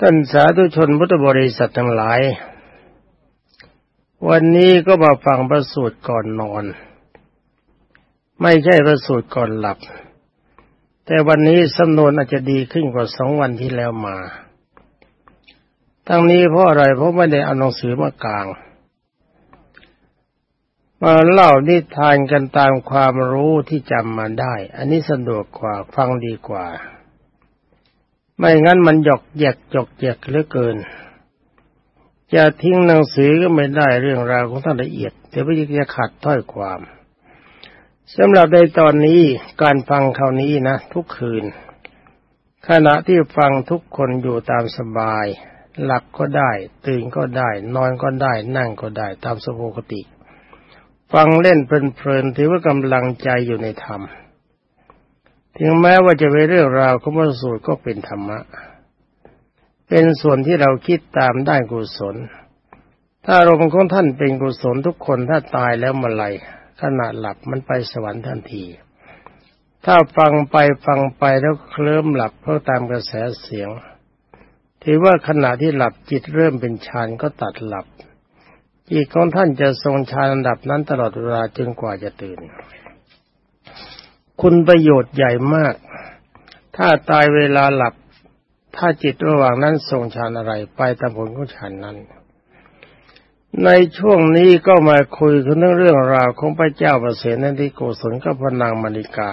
ท่านสาธุชนพุทธบริษัททั้งหลาย วันนี้ก็มาฟังประสูตรก่อนนอน ไม่ใช่ประสูตรก่อนหลับ แต่วันนี้สำนวนอาจจะดีขึ้นกว่าสองวันที่แล้วมา ทั้งนี้เพราะอะไรเพราะไม่ได้เอาหนังสือมากลาง มาเล่านิทานกันตามความรู้ที่จำมาได้ อันนี้สะดวกกว่าฟังดีกว่า ไม่งั้นมันหยอกแยกจกแยกเหลือเกินจะทิ้งหนังสือก็ไม่ได้เรื่องราวของท่านละเอียดเดี๋ยวไปจะขาดถ้อยความสำหรับในตอนนี้การฟังคราวนี้นะ ทุกคืน ขณะที่ฟังทุกคนอยู่ตามสบาย หลับก็ได้ ตื่นก็ได้ นอนก็ได้ นั่งก็ได้ ตามสปกติ ฟังเล่นเพลินๆถือว่ากำลังใจอยู่ในธรรม ถึงแม้ว่าจะเป็นเรื่องราวของพระสูตรก็เป็นธรรมะ เป็นส่วนที่เราคิดตามได้กุศล ถ้าอารมณ์ของท่านเป็นกุศลทุกคนถ้าตายแล้วมาไหลขณะหลับมันไปสวรรค์ทันที ถ้าฟังไปฟังไปแล้วเคลิ้มหลับเพราะตามกระแสเสียง ถือว่าขณะที่หลับจิตเริ่มเป็นฌานก็ตัดหลับจิตของท่านจะทรงฌานอันดับนั้นตลอดเวลาจนกว่าจะตื่น คุณประโยชน์ใหญ่มาก ถ้าตายเวลาหลับ ถ้าจิตระหว่างนั้นทรงฌานอะไร ไปตามผลของฌานนั้น ในช่วงนี้ก็มาคุยกันเรื่องราวของพระเจ้าประเสนที่โกศลกับพนางมณิกา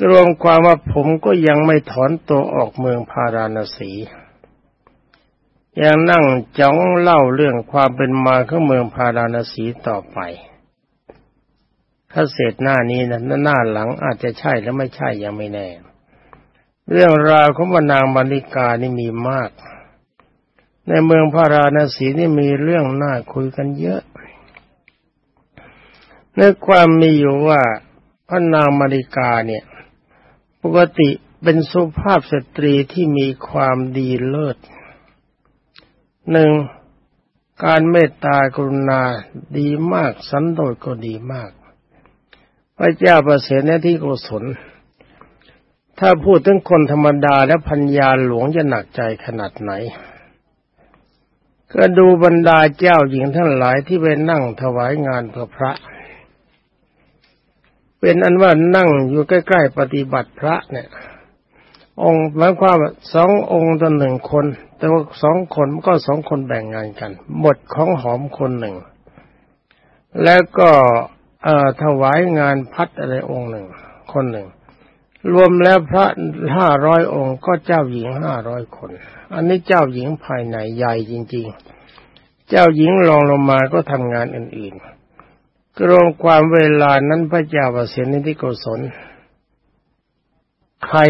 กรวมความว่าผมก็ยังไม่ถอนตัวออกเมืองพาราณสี ยังนั่งจ้องเล่าเรื่องความเป็นมาของเมืองพาราณสีต่อไป ถ้าเสร็จหน้านี้นะหน้าหลังอาจจะใช่แล้วไม่ใช่ยังไม่แน่ เรื่องราวของนางบรริกานี่มีมาก ในเมืองพาราณสีนี่มีเรื่องน่าคุยกันเยอะ ในความมีอยู่ว่าพระนางมาริกาเนี่ย ปกติเป็นสุภาพสตรีที่มีความดีเลิศหนึ่งการเมตตากรุณาดีมาก สันโดษก็ดีมาก พระเจ้าประเสริฐในที่โกศล ถ้าพูดถึงคนธรรมดาและพัญญาหลวงจะหนักใจขนาดไหน ก็ดูบรรดาเจ้าหญิงทั้งหลายที่ไปนั่งถวายงานพระพระ เป็นอันว่านั่งอยู่ใกล้ๆปฏิบัติพระเนี่ย องค์หมายความสององค์ต่อหนึ่งคน แต่ว่าสองคนก็สองคนแบ่งงานกัน หมดของหอมคนหนึ่ง แล้วก็ เอ่อถวายงานพัดอะไรองค์หนึ่ง คนหนึ่ง รวมแล้วพระห้าร้อยองค์ก็เจ้าหญิงห้าร้อยคน อันนี้เจ้าหญิงภายในใหญ่จริง ๆ เจ้าหญิงรองลงมาก็ทำงานอื่นๆกรวมความเวลานั้นพระเจ้าประเสนิธิโกศลไข่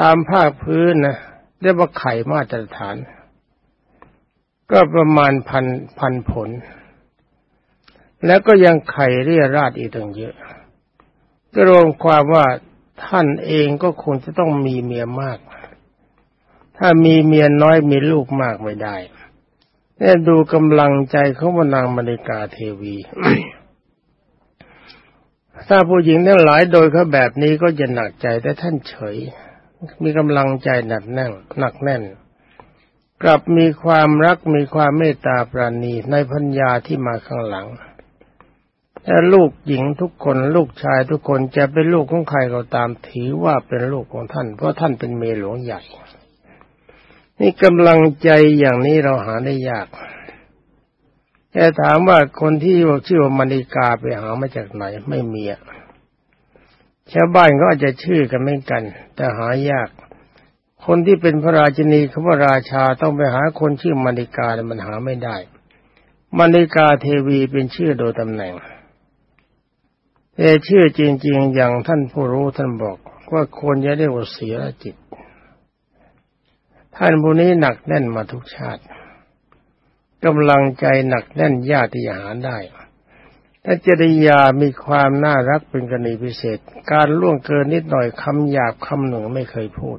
ตามภาคพื้นนะเรียกว่าไข่มาตรฐาน ก็ประมาณพันพันผล แล้วก็ยังไข่เรียราดอีกตั้งเยอะ ก็รวมความว่าท่านเองก็คงจะต้องมีเมียมาก ถ้ามีเมียน้อยมีลูกมากไม่ได้เนี่ยดูกำลังใจของพนางมณิกาเทวีถ้าผู้หญิงทั้งหลายโดยเขาแบบนี้ก็จะหนักใจแต่ท่านเฉย มีกำลังใจหนักแน่นหนักแน่น กลับมีความรักมีความเมตตาปราณีในพัญญาที่มาข้างหลัง ถ้าลูกหญิงทุกคนลูกชายทุกคนจะเป็นลูกของใครก็ตามถือว่าเป็นลูกของท่าน เพราะท่านเป็นเมหลวงใหญ่ นี่กำลังใจอย่างนี้เราหาได้ยากแต่ถามว่าคนที่ชื่อว่ามณิกาไปหามาจากไหนไม่มีชาวบ้านก็อาจจะชื่อกันไม่กัน แต่หายาก คนที่เป็นพระราชินีเขาว่าราชาต้องไปหาคนชื่อมณิกาแต่มันหาไม่ได้มณิกาเทวีเป็นชื่อโดยตำแหน่ง แต่ชื่อจริง ๆ อย่างท่านผู้รู้ท่านบอกว่าควรจะเรียกว่าเสียจิต ท่านผู้นี้หนักแน่นมาทุกชาติกำลังใจหนักแน่นยากที่จะหาได้ถ้าจริยามีความน่ารักเป็นกรณีพิเศษ การล่วงเกินนิดหน่อยคำหยาบคำหนึ่งไม่เคยพูด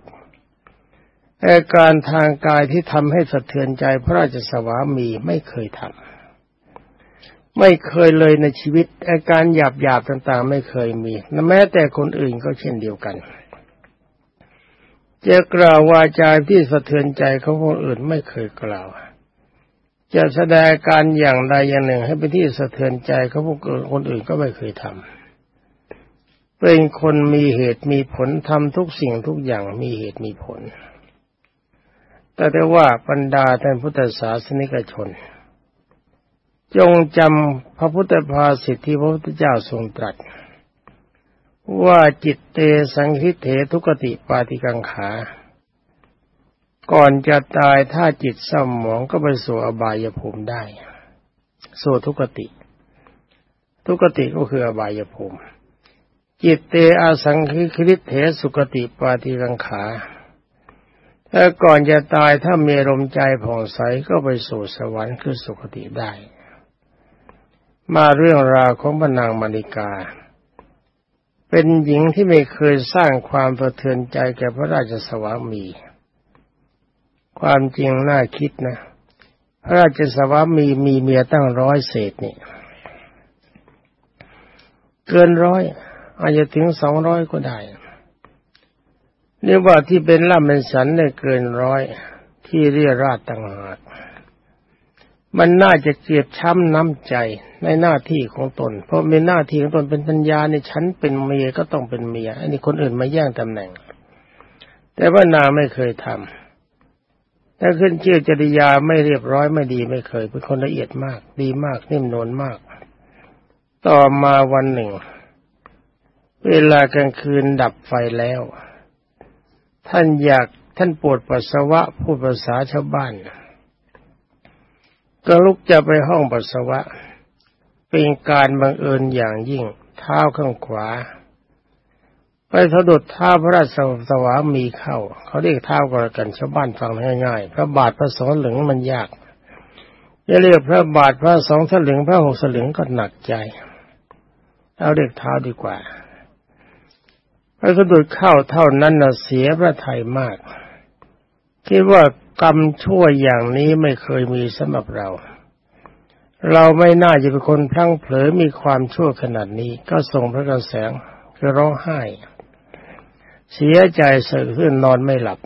แต่การทางกายที่ทำให้สะเทือนใจพระราชสวามีไม่เคยทำ ไม่เคยเลยในชีวิต อาการหยาบหยาบต่างๆ ไม่เคยมีแม้แต่คนอื่นก็เช่นเดียวกันจะกล่าววาจาที่สะเทือนใจเของคนอื่นไม่เคยกล่าว จะแสดงการอย่างใดอย่างหนึ่งให้เป็นที่สะเทือนใจของคนอื่นก็ไม่เคยทำเป็นคนมีเหตุมีผลทำทุกสิ่งทุกอย่างมีเหตุมีผล แต่ได้ว่าบรรดาท่านพุทธศาสนิกชน จงจำพระพุทธภาษิที่พระพุทธเจ้าทรงตรัส ว่าจิตเตสังคิเถทุกติปาติกังขา ก่อนจะตายถ้าจิตเศร้าหมองก็ไปสู่อบายภูมิได้สู่ทุกติ ทุกติก็คืออบายภูมิจิตเตอาสังคิคิเถสุกติปาติกังขาถ้าก่อนจะตายถ้ามีลมใจผ่องใสก็ไปสู่สวรรค์คือสุคติได้ มาเรื่องราวของพนางมาริกา เป็นหญิงที่ไม่เคยสร้างความสะเทือนใจแก่พระราชสวามี ความจริงน่าคิดนะ พระราชสวามีมีเมียตั้งร้อยเศษนี่ เกินร้อยอาจจะถึงสองร้อยก็ได้เรียกว่าที่เป็นล่ำเป็นสันเนี่ยเกินร้อยที่เรียราดต่างหาก มันน่าจะเกลียดช้ำน้ำใจในหน้าที่ของตน เพราะเป็นหน้าที่ของตนเป็นปัญญาในฉันเป็นเมียก็ต้องเป็นเมียอันนี้คนอื่นมาแย่งตำแหน่ง แต่ว่านาไม่เคยทำถ้าขึ้นเชื่อจริยาไม่เรียบร้อยไม่ดีไม่เคย เป็นคนละเอียดมาก ดีมากนิ่มนวลมาก ต่อมาวันหนึ่ง เวลากลางคืนดับไฟแล้ว ท่านอยากท่านปวดปัสสาวะพูดภาษาชาวบ้าน ก็ลุกจะไปห้องปัสสาวะ เป็นการบังเอิญอย่างยิ่ง เท้าข้างขวา ไปสะดุดเท้าพระราชสวามีเข้า เขาเรียกเท้าก็แล้วกันชาวบ้านฟังง่ายๆ พระบาทพระสองหลึงมันยากจะเรียกพระบาทพระสองสลึงพระหกสลึงก็หนักใจ เอาเรียกเท้าดีกว่าไปสะดุดเข้าเท่านั้นนะเสียพระทัยมาก คิดว่า กรรมชั่วอย่างนี้ไม่เคยมีสำหรับเรา เราไม่น่าจะเป็นคนพลั้งเผลอมีความชั่วขนาดนี้ ก็ส่งพระกระแสงคือร้องไห้ เสียใจเสื่อขึ้นนอนไม่หลับ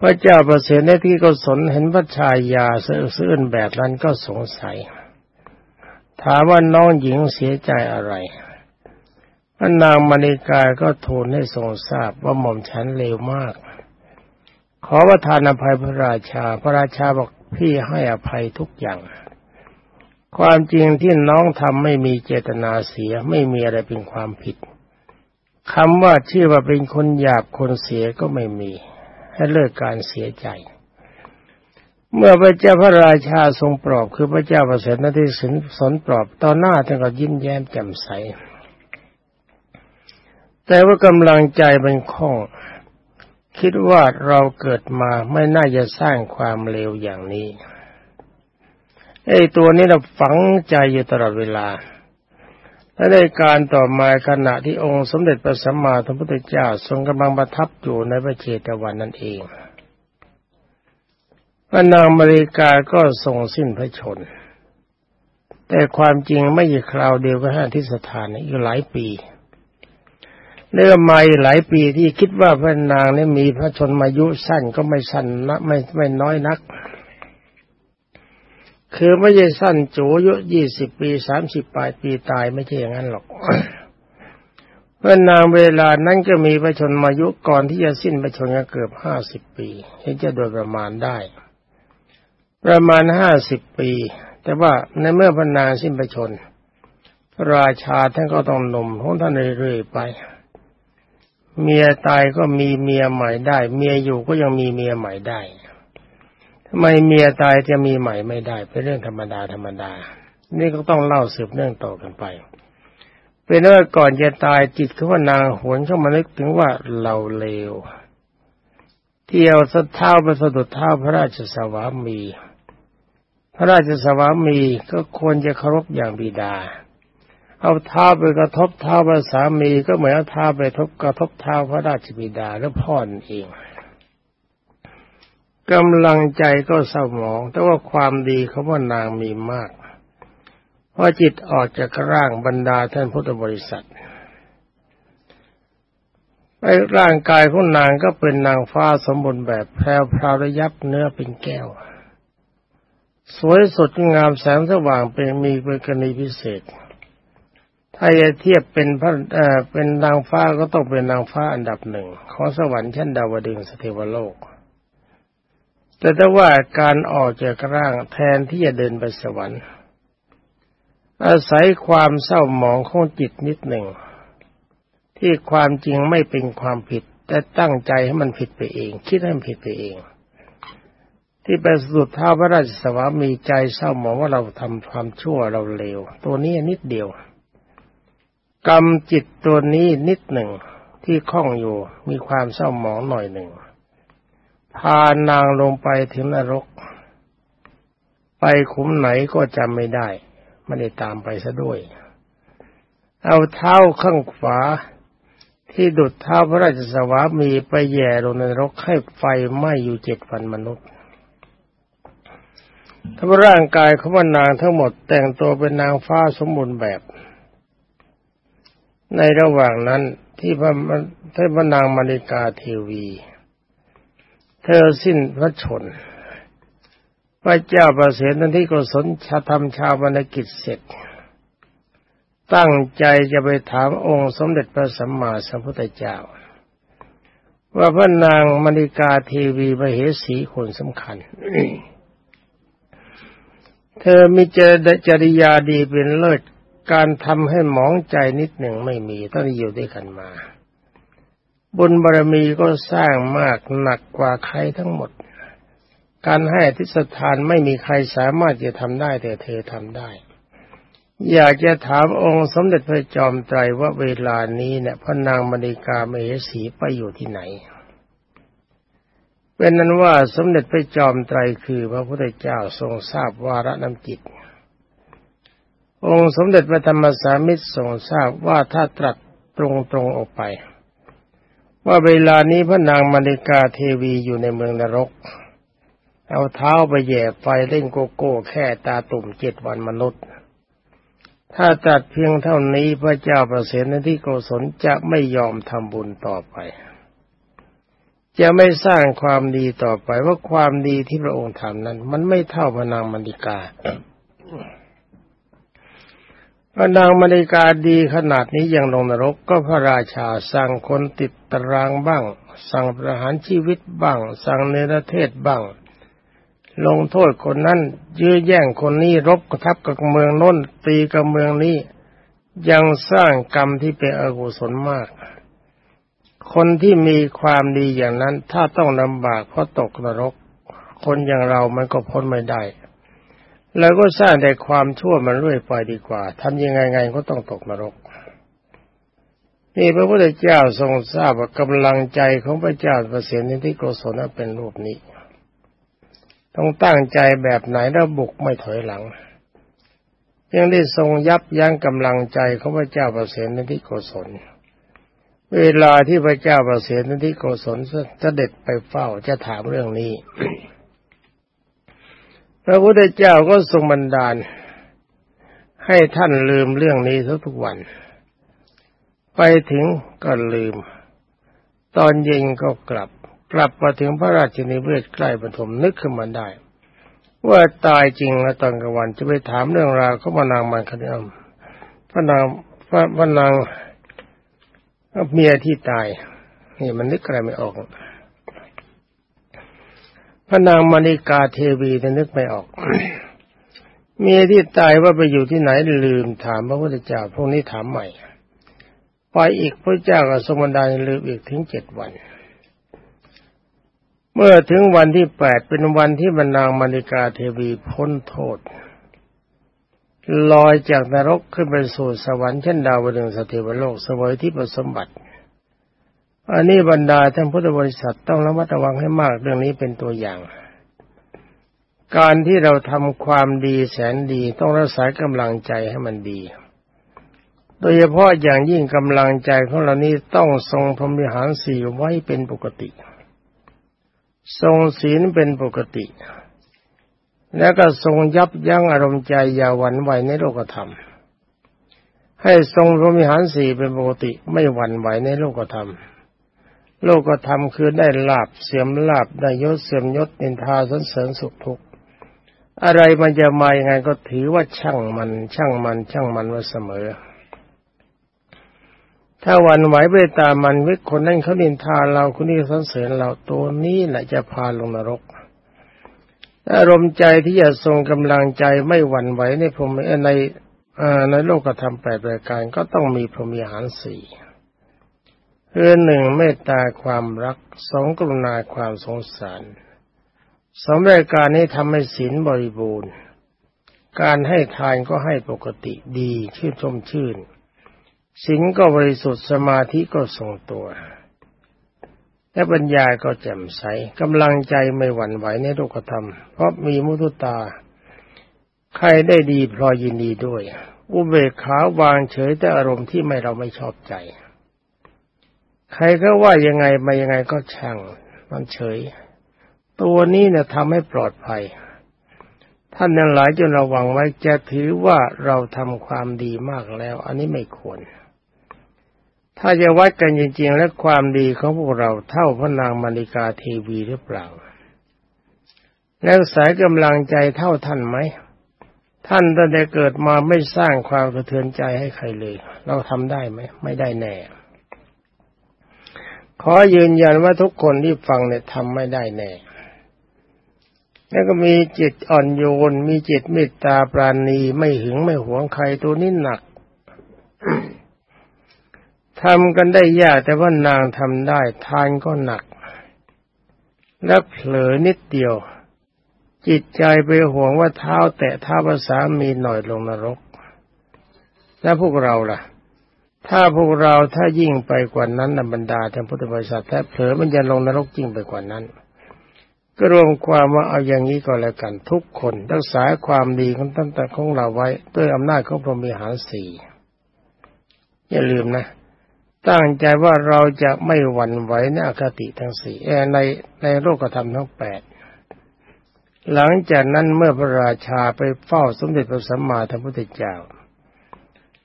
พระเจ้าประเสริฐในที่ก็สนเห็นพระชายาเสื่อซื่นแบบนั้นก็สงสัย ถามว่าน้องหญิงเสียใจอะไรพระนางมณีกายก็ทูลให้ทรงทราบว่าหม่อมฉันเลวมาก ขอประทานอภัยพระราชา พระราชาบอกพี่ให้อภัยทุกอย่าง ความจริงที่น้องทำไม่มีเจตนาเสียไม่มีอะไรเป็นความผิดคำว่าชื่อว่าเป็นคนหยาบคนเสียก็ไม่มี ให้เลิกการเสียใจ เมื่อพระเจ้าพระราชาทรงปลอบคือพระเจ้าประเสริฐนาที่สินสนปลอบตอนหน้าท่านก็ยิ้มแย้มแจ่มใส แต่ว่ากำลังใจเป็นข้อง คิดว่าเราเกิดมาไม่น่าจะสร้างความเลวอย่างนี้ไอ้ตัวนี้เราฝังใจอยู่ตลอดเวลา และในการต่อมาขณะที่องค์สมเด็จพระสัมมาสัมพุทธเจ้าทรงกำลังประทับอยู่ในพระเจตวันนั่นเองพระนางมาริกาก็ทรงสิ้นพระชน แต่ความจริงไม่ใช่คราวเดียวกับท่าที่สถานอีกหลายปี เนื่องมาหลายปีที่คิดว่าพระนางนี่มีพระชนมายุสั้นก็ไม่สั้นนะไม่ไม่น้อยนัก คือไม่ใช่สั้นโจยุยี่สิบปีสามสิบปลายปีตายไม่ใช่อย่างนั้นหรอกพระนางเวลานั้นก็มีพระชนมายุก่อนที่จะสิ้นพระชนก็เกือบห้าสิบปีเห็นจะโดยประมาณได้ ประมาณห้าสิบปี แต่ว่าในเมื่อพระนางสิ้นพระชนราชาท่านก็ต้องหนุ่มของท่านเรื่อยๆไป เมียตายก็มีเมียใหม่ได้ เมียอยู่ก็ยังมีเมียใหม่ได้ทำไมเมียตายจะมีใหม่ไม่ได้ เป็นเรื่องธรรมดาธรรมดา นี่ก็ต้องเล่าสืบเนื่องต่อกันไป เป็นว่าก่อนจะตายจิตเขาว่านางหวนเข้ามานึกถึงว่าเราเลวเที่ยวสะเท้าไปสะดุดเท้าพระราชสวามี พระราชสวามีก็ควรจะเคารพอย่างบิดา เอาเท้าไปกระทบเท้าพระสามีก็เหมือนเอาเท้าไปทบกระทบเท้าพระราชบิดาและพ่อนเองกำลังใจก็เศร้าหมอง แต่ว่าความดีเขาว่านางมีมากเพราะจิตออกจากร่างบรรดาท่านพุทธบริษัทไอ้ร่างกายของนางก็เป็นนางฟ้าสมบูรณ์แบบแพรวพราวระยับเนื้อเป็นแก้ว สวยสดงามแสงสว่างเป็นมีเป็นกรณีพิเศษ ถ้าจะเทียบเป็นพระเอ่อเป็นนางฟ้าก็ต้องเป็นนางฟ้าอันดับหนึ่งของสวรรค์ชั้นดาวดึงสเทวโลก แต่ถ้าว่าการออกจากร่างแทนที่จะเดินไปสวรรค์ อาศัยความเศร้าหมองของจิตนิดหนึ่ง ที่ความจริงไม่เป็นความผิด แต่ตั้งใจให้มันผิดไปเอง คิดให้มันผิดไปเอง ที่ไปสุดท้าพระราชสวามีใจเศร้าหมองว่าเราทำความชั่วเราเลวตัวนี้นิดเดียว กรรมจิตตัวนี้นิดหนึ่งที่คล้องอยู่มีความเศร้าหมองหน่อยหนึ่ง พานางลงไปถึงนรก ไปขุมไหนก็จำไม่ได้ไม่ได้ตามไปซะด้วย เอาเท้าข้างขวาที่ดุดเท้าพระราชสวามีไปแย่ลงในนรกให้ไฟไหม้อยู่เจ็ดวันมนุษย์ทั้งร่างกายของนางทั้งหมดแต่งตัวเป็นนางฟ้าสมบูรณ์แบบ ในระหว่างนั้นที่พระที่พระนางมาริกาเทวี เธอสิ้นพระชน พระเจ้าประเสริฐนั้นที่กุศลชาธรรมชาวบรรกิจเสร็จ ตั้งใจจะไปถามองค์สมเด็จพระสัมมาสัมพุทธเจ้า ว่าพระนางมณิกาเทวีมเหสีคนสำคัญ เธอมีเจจริยาดีเป็นเลิศ การทำให้หมองใจนิดหนึ่งไม่มีต้องอยู่ด้วยกันมา บุญบารมีก็สร้างมากหนักกว่าใครทั้งหมด การให้อธิษฐานไม่มีใครสามารถจะทำได้แต่เธอทำได้ อยากจะถามองค์สมเด็จพระจอมไตรว่าเวลานี้เนี่ยพระนางมณีกาเมหสีไปอยู่ที่ไหนเป็นนั้นว่าสมเด็จพระจอมไตรคือพระพุทธเจ้าทรงทราบวาระน้ำจิต องค์สมเด็จพระธรรมสามิตรทรงทราบว่าถ้าตรัสตรงๆออกไป ว่าเวลานี้พระนางมณีกาเทวีอยู่ในเมืองนรก เอาเท้าไปแย่ไฟเล่นโกโก้แค่ตาตุ่มเจ็ดวันมนุษย์ ถ้าตัดเพียงเท่านี้พระเจ้าประเสริฐนที่โกศลจะไม่ยอมทำบุญต่อไป จะไม่สร้างความดีต่อไปว่าความดีที่พระองค์ทำนั้น มันไม่เท่าพระนางมณิกา พระนางมณิกาดีขนาดนี้ยังลงนรกก็พระราชาสั่งคนติดตารางบ้าง สั่งประหารชีวิตบ้าง สั่งเนรเทศบ้าง ลงโทษคนนั้นยื้อแย่งคนนี้รบกระทับกับเมืองน้นตีกับเมืองนี้ ยังสร้างกรรมที่เป็นอกุศลมาก คนที่มีความดีอย่างนั้นถ้าต้องลำบากเพราะตกนรก คนอย่างเรามันก็พ้นไม่ได้ แล้วก็สร้างแต่ความชั่วมันเรื่อยไปดีกว่าทำยังไงไงก็ต้องตกนรก นี่พระพุทธเจ้าทรงทราบว่ากำลังใจของพระเจ้าประเสริฐในที่โกศลเป็นรูปนี้ ต้องตั้งใจแบบไหนแล้วบุกไม่ถอยหลัง ยังได้ทรงยับยั้งกำลังใจของพระเจ้าประเสนที่โกศลเวลาที่พระเจ้าประเสนที่โกศลจะเด็จไปเฝ้าจะถามเรื่องนี้ พระพุทธเจ้าก็ทรงบันดาล ให้ท่านลืมเรื่องนี้ทุกวัน ไปถึงก็ลืม ตอนเย็นก็กลับ กลับมาถึงพระราชนิเวศใกล้ปฐมนึกขึ้นมาได้ ว่าตายจริงแล้วตอนกลางวันจะไปถามเรื่องราวเขาพนางมันคดีอมพระนางพระพระนางเมียที่ตายนี่มันนึกอะไรไม่ออก พระนางมณีกาเทวีแต่นึกไม่ออก เมียที่ตายว่าไปอยู่ที่ไหนลืมถามพระพุทธเจ้าพวกนี้ถามใหม่ ไปอีกพระเจ้าก็สมบัติลืมอีกถึงเจ็ดวัน เมื่อถึงวันที่แปดเป็นวันที่บรรนางมณิกาเทวีพ้นโทษ ลอยจากนรกขึ้นไปสู่สวรรค์เชั้นดาวดึงสถิวโลกสวยที่ประสมบัติ อันนี้บรรดาท่านพุทธบริษัทต้องระมัดระวังให้มากเรื่องนี้เป็นตัวอย่าง การที่เราทำความดีแสนดีต้องรักษากำลังใจให้มันดี โดยเฉพาะอย่างยิ่งกำลังใจของเรานี้ต้องทรงพรหมิหารสี่ไว้เป็นปกติ ทรงศีลเป็นปกติ แล้วก็ทรงยับยั้งอารมณ์ใจอย่าหวั่นไหวในโลกธรรมให้ทรงพรมิหารสี่เป็นปกติไม่หวั่นไหวในโลกธรรม โลกธรรมคือได้ลาบเสื่อมลาบได้ยศเสื่อมยศนินทาสนเสริญสุขทุกข์อะไรมันจะมาอย่างไงก็ถือว่าช่างมัน ช่างมัน ช่างมันว่าเสมอ ถ้าวันไหวไปตามมันวิคนนั้นเขานินทาเราคนนี้สนเสริญเราตัวนี้แหละจะพาลงนรกอารมณ์ใจที่จะทรงกำลังใจไม่หวั่นไหวในพรมในในโลกธรรมแปดรายการก็ต้องมีพรหมีหารสี่ คือหนึ่งเมตตาความรักสองกรุณาความสงสารสองรายการนี้ทำให้ศีลบริบูรณ์ การให้ทานก็ให้ปกติดีชื่นชมชื่นศีลก็บริสุทธิ์สมาธิก็ทรงตัว และปัญญาก็แจ่มใสกำลังใจไม่หวั่นไหวในโลกธรรม เพราะมีมุทุตา ใครได้ดีพลอยยินดีด้วย อุเบกขาวางเฉยแต่อารมณ์ที่ไม่เราไม่ชอบใจ ใครก็ว่ายังไงมายังไงก็ช่างมันเฉย ตัวนี้เนี่ยทำให้ปลอดภัย ท่านนั้นหลายจนระวังไว้จะถือว่าเราทำความดีมากแล้ว อันนี้ไม่ควร ถ้าจะวัดกันจริง ๆ และความดีของพวกเราเท่าพระนางมาริกาเทวีหรือเปล่า แล้วสายกำลังใจเท่าท่านไหมท่านตั้งแต่เกิดมาไม่สร้างความกระเทือนใจให้ใครเลย เราทำได้ไหม ไม่ได้แน่ ขอยืนยันว่าทุกคนที่ฟังเนี่ยทำไม่ได้แน่ แล้วก็มีจิตอ่อนโยน มีจิตเมตตาปราณีไม่หึงไม่หวงใครตัวนี้หนักทำกันได้ยากแต่ว่านางทำได้ ทานก็หนัก แล้วเผลอนิดเดียว จิตใจไปห่วงว่าเท้าแตะเท้าภาษามีหน่อยลงนรก แล้วพวกเราล่ะ ถ้าพวกเราถ้ายิ่งไปกว่านั้นนบรรดาท่านพุทธบริษัทถ้าเผลอมันจะลงนรกจริงไปกว่านั้น ก็รวมความว่าเอาอย่างนี้ก็แล้วกันทุกคนรักษาความดีของตั้งแต่ของเราไว้ ด้วยอำนาจของพรหมีหารสี่อย่าลืมนะ ตั้งใจว่าเราจะไม่หวั่นไหวในอคติทั้งสี่ในในโลกธรรมทั้งแปดหลังจากนั้นเมื่อพระราชาไปเฝ้าสมเด็จพระสัมมาสัมพุทธเจ้า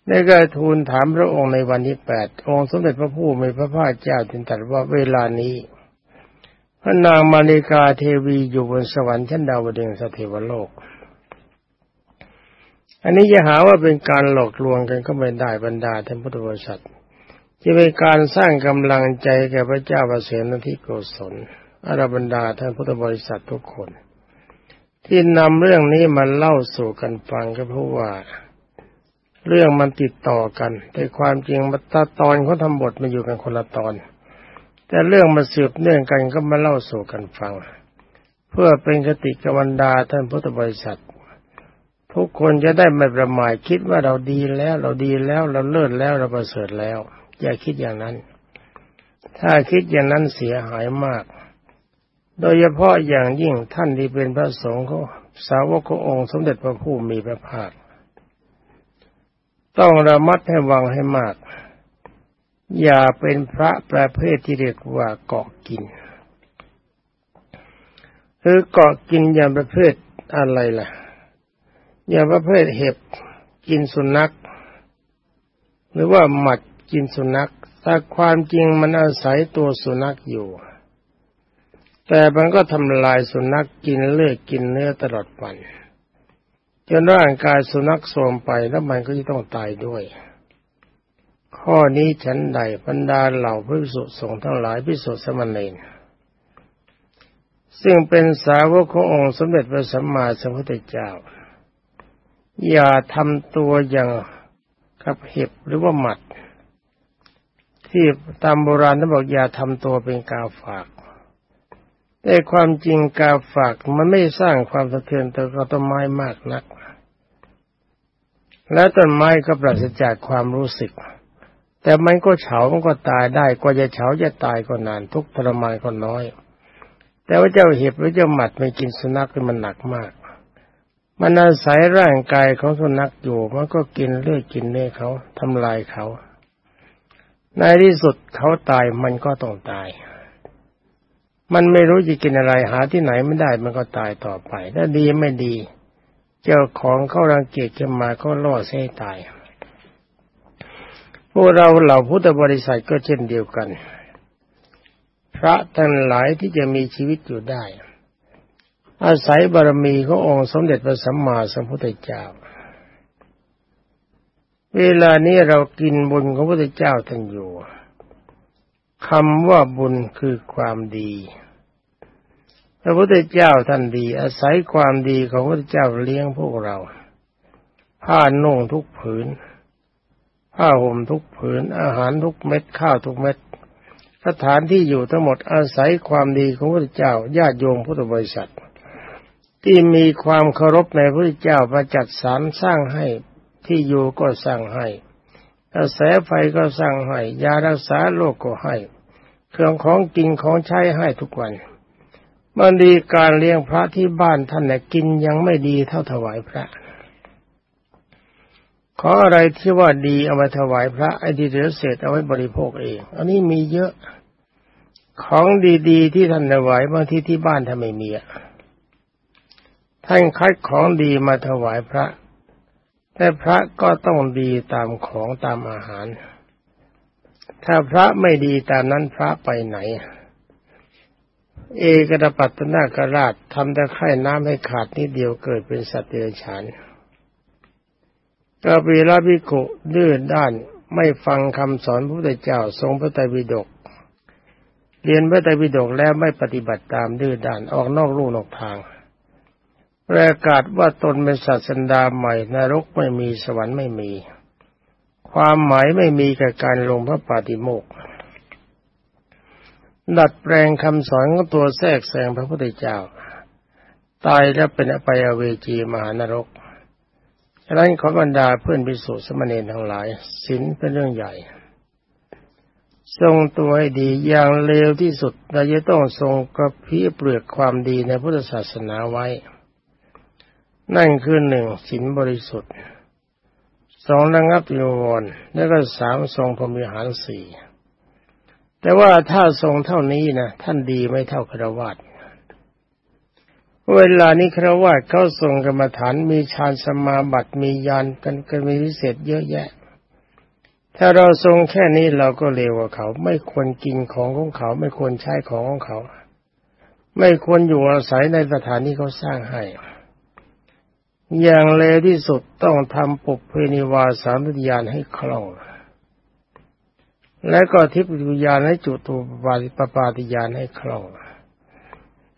ได้ก็ทูลถามพระองค์ในวันที่แปดองค์สมเด็จพระผู้มีพระภาคเจ้าจึงตรัสว่าเวลานี้ พระนางมาริกาเทวีอยู่บนสวรรค์ชั้นดาวดึงสเทวโลก อันนี้จะหาว่าเป็นการหลอกลวงกันก็ไม่ได้บรรดาท่านพุทธบริษัทจะเป็นการสร้างกำลังใจแก่พระเจ้าประเสริฐที่โกศลอารบรรดาท่านพุทธบริษัททุกคน ที่นำเรื่องนี้มาเล่าสู่กันฟังก็เพราะว่า เรื่องมันติดต่อกัน แต่ความจริงมตาตอนเขาทำบทมาอยู่กันคนละตอน แต่เรื่องมาสืบเนื่องกันก็มาเล่าสู่กันฟัง เพื่อเป็นคติกบรรดาท่านพุทธบริษัท ทุกคนจะได้ไม่ประมาทคิดว่าเราดีแล้ว เราดีแล้วเราเลิศแล้วเราประเสริฐแล้ว อย่าคิดอย่างนั้น ถ้าคิดอย่างนั้นเสียหายมาก โดยเฉพาะอย่างยิ่งท่านที่เป็นพระสงฆ์เขาสาวกขององค์สมเด็จพระผู้มีพระภาค ต้องระมัดให้วังให้มาก อย่าเป็นพระประเภทที่เรียกว่าเกาะกินคือเกาะกินอย่างประเภทอะไรล่ะ อย่างประเภทเห็บกินสุนัข หรือว่าหมัดกินสุนัขแต่ความจริงมันอาศัยตัวสุนัขอยู่ แต่มันก็ทำลายสุนัขกินเลือดกินเนื้อตลอดวัน จนร่างกายสุนัขโทรมไปแล้วมันก็จะต้องตายด้วย ข้อนี้ฉันใดบรรดาเหล่าพระสุสงฆ์ทั้งหลายพิสุสมณีซึ่งเป็นสาวกขององค์สมเด็จพระสัมมาสัมพุทธเจ้า อย่าทำตัวอย่างกับเห็บหรือว่าหมัด ที่ตามโบราณท่านบอกอย่าทำตัวเป็นกาฝาก แต่ความจริงกาฝากมันไม่สร้างความสะเทือนต่อต้นไม้มากนัก และต้นไม้ก็ปราศจากความรู้สึก แต่มันก็เฉา มันก็ตายได้ กว่าจะเฉาจะตายก็นาน ทุกทรมานก็น้อย แต่ว่าเจ้าเห็บหรือเจ้าหมัดไม่กินสุนัขมันหนักมาก มันอาศัยร่างกายของสุนัขอยู่ มันก็กินเลือดกินเนื้อเขาทำลายเขา ในที่สุดเขาตายมันก็ต้องตาย มันไม่รู้จะกินอะไรหาที่ไหนไม่ได้ มันก็ตายต่อไป ถ้าดีไม่ดี เจ้าของเขารังเกียจขึ้นมาก็ล่อเส้ตาย พวกเราเหล่าพุทธบริษัทก็เช่นเดียวกัน พระทั้งหลายที่จะมีชีวิตอยู่ได้ อาศัยบารมีขององค์สมเด็จพระสัมมาสัมพุทธเจ้า เวลานี้เรากินบุญของพระพุทธเจ้าท่านอยู่คำว่าบุญคือความดี ระพุทธเจ้าท่านดี อาศัยความดีของพระพุทธเจ้าเลี้ยงพวกเรา ผ้านุ่งทุกผืน ผ้าห่มทุกผืน อาหารทุกเม็ดข้าวทุกเม็ดสถานที่อยู่ทั้งหมดอาศัยความดีของพระพุทธเจ้าญาติโยมพุทธบริษัท ที่มีความเคารพในพระพุทธเจ้ามาจัดสรรสร้างให้ที่อยู่ก็สร้างให้กระแสไฟก็สร้างให้ยารักษาโรคกก็ให้ เครื่องของกินของใช้ให้ทุกวัน มันดีการเลี้ยงพระที่บ้านท่านเนี่ยกินยังไม่ดีเท่าถวายพระ ขออะไรที่ว่าดีเอามาถวายพระไอ้ที่เหลือเศษเอาไว้บริโภคเอง อันนี้มีเยอะของดีๆ ที่ท่านถวายบางที่ที่บ้านท่านไม่มีท่านคัดของดีมาถวายพระ แต่พระก็ต้องดีตามของตามอาหาร ถ้าพระไม่ดีตามนั้นพระไปไหน เอกระปัตตนากราชทำแต่ไข่น้ำให้ขาดนิดเดียวเกิดเป็นสัตว์เดรัจฉานกาปีลาภิกุดื้อด้านไม่ฟังคำสอนพระพุทธเจ้าทรงพระไตรปิฎกเรียนพระไตรปิฎกแล้วไม่ปฏิบัติตามดื้อด้านออกนอกลู่นอกทางประกาศว่าตนเป็นศาสดาใหม่นรกไม่มีสวรรค์ไม่มี ความหมายไม่มีกับการลงพระปาติโมกข์ ดัดแปลงคำสอนของตัวแทรกแซงพระพุทธเจ้า ตายแล้วเป็นอภัยเวจีมหานรกฉะนั้นขอบรรดาเพื่อนพิสุสมณีทั้งหลายศีลเป็นเรื่องใหญ่ ทรงตัวให้ดีอย่างเลวที่สุดเราจะต้องทรงกระพี้เปลือกความดีในพุทธศาสนาไว้ นั่นคือหนึ่งศีลบริสุทธิ์สองระงับโยนแล้วก็สามทรงพรมิหารสี่ แต่ว่าถ้าทรงเท่านี้นะท่านดีไม่เท่าครวาตเวลานี้ครวาตเขาทรงกรรมฐานมีฌานสมาบัติมียานกันกันมีวิเศษเยอะแยะ ถ้าเราทรงแค่นี้เราก็เลวกว่าเขา ไม่ควรกินของของเขา ไม่ควรใช้ของของเขา ไม่ควรอยู่อาศัยในสถานที่เขาสร้างให้อย่างเลวที่สุดต้องทำปุเพนิวาสามวิญญาณให้คล่อง และก็ทิพยวิญญาณให้จุตูปปาติปปาติญาณให้คล่อง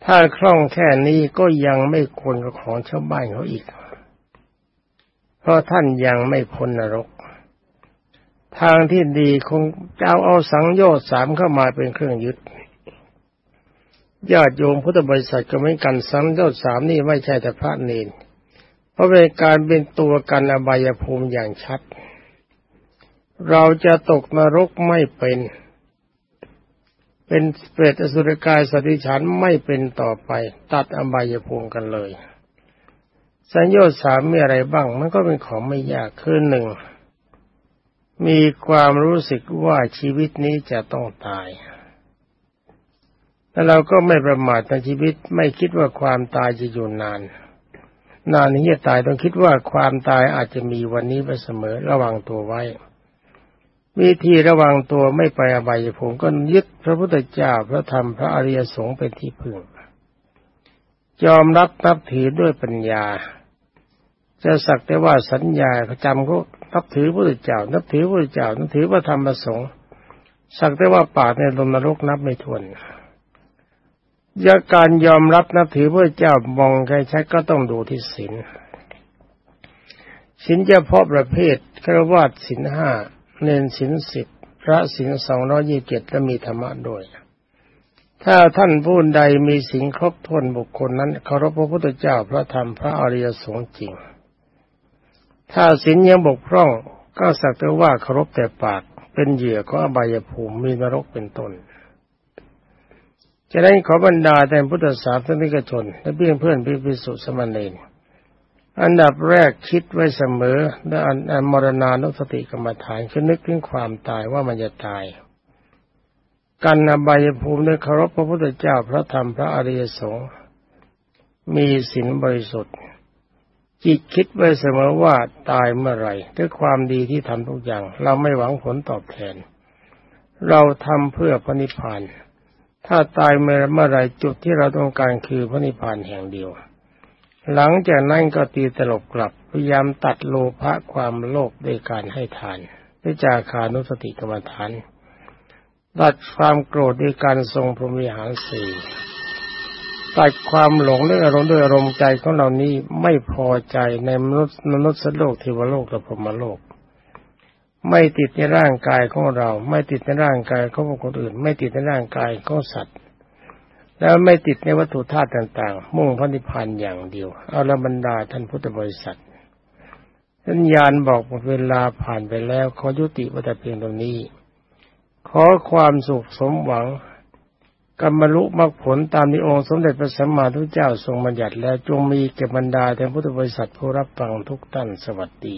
ถ้าคล่องแค่นี้ก็ยังไม่ควรกับของชาวบ้านเขาอีก เพราะท่านยังไม่พ้นนรก ทางที่ดีคงเจ้าเอาสังโยชน์สามเข้ามาเป็นเครื่องยึดญาติโยมพุทธบริษัทก็ไม่กันสังโยชน์สามนี่ไม่ใช่แต่พระเนรราะเป็นการเป็นตัวกันอบายภูมิอย่างชัด เราจะตกนรกไม่เป็น เป็นเปรตอสุรกายสติฉันไม่เป็นต่อไป ตัดอบายภูมิกันเลย สัญญาสามมีอะไรบ้าง มันก็เป็นของไม่ยากคือหนึ่ง มีความรู้สึกว่าชีวิตนี้จะต้องตายแต่เราก็ไม่ประมาทในชีวิตไม่คิดว่าความตายจะอยู่นาน นานนี้จะตายต้องคิดว่าความตายอาจจะมีวันนี้ไปเสมอระวังตัวไว้ วิธีระวังตัวไม่ไปอบายภูมิก็ยึดพระพุทธเจ้าพระธรรมพระอริยสงฆ์เป็นที่พึ่งยอมรับนับถือด้วยปัญญา จะสักแต่ว่าสัญญาจำก็นับถือพระพุทธเจ้า นับถือพระพุทธเจ้า นับถือพระธรรมประสงฆ์สักแต่ว่าปากในลมนรกนับไม่ถ้วนยาการยอมรับนับถือพระเจ้ามองใครชัดก็ต้องดูที่ศีลศีลจะพาะประเภทครวาสศีลห้า เนนศีลสิบพระศีลสองร้อยี่เจ็ดและมีธรรมะด้วย ถ้าท่านผู้ใดมีศีลครบถ้วนบุคคลนั้นเคารพพระพุทธเจ้าพระธรรมพระอริยสงฆ์จริง ถ้าศีลยังบกพร่องก็สักแต่ว่าเคารพแต่ปากเป็นเหยื่อของอบายภูมิมีนรกเป็นต้นจะได้ขอบรรดาแต่พุทธศาสนิกชน และเพื่อนเพื่อนพิพิสุสมณี อันดับแรกคิดไว้เสมอและอันมรณานุสติกรรมฐานคือนึกถึงความตายว่ามันจะตายกันอบายภูมิในเคารพพระพุทธเจ้าพระธรรมพระอริยสงฆ์มีศีลบริสุทธิ์ จิตคิดไว้เสมอว่าตายเมื่อไรด้วยความดีที่ทำทุกอย่าง เราไม่หวังผลตอบแทน เราทำเพื่อพระนิพพานถ้าตายเมื่อเมื่อไรจุดที่เราต้องการคือพระนิพพานแห่งเดียว หลังจากนั้นก็ตีตลบกลับพยายามตัดโลภะความโลภด้วยการให้ทานด้วยจาคานุสติกรรมฐานตัดความโกรธด้วยการทรงพรหมิหารสี่ตัดความหลงด้วยอารมณ์ด้วยอารมณ์ใจของเรานี้ไม่พอใจในมนุษย์มนุษย์โลกเทวโลกและพรหมโลก ไม่ติดในร่างกายของเรา ไม่ติดในร่างกายของคนอื่น ไม่ติดในร่างกายของสัตว์ แล้วไม่ติดในวัตถุธาตุต่าง ๆ มุ่งพระนิพพานอย่างเดียว เอาละบรรดาท่านพุทธบริษัทสัญญาณบอกเวลาผ่านไปแล้ว ขอยุติวัตเพียงตรงนี้ ขอความสุขสมหวังกรรมลุมรรคผลตามที่องค์สมเด็จพระสัมมาสัมพุทธเจ้าทรงบัญญัติแล้วจงมีแก่บรรดาแห่งพุทธบริษัทผู้รับฟังทุกท่านสวัสดี